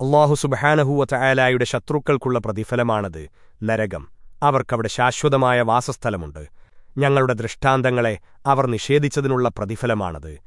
അള്ളാഹു സുബഹാനഹൂവത്തായാലായുടെ ശത്രുക്കൾക്കുള്ള പ്രതിഫലമാണത് നരകം. അവർക്കവിടെ ശാശ്വതമായ വാസസ്ഥലമുണ്ട്. ഞങ്ങളുടെ ദൃഷ്ടാന്തങ്ങളെ അവർ നിഷേധിച്ചതിനുള്ള പ്രതിഫലമാണത്.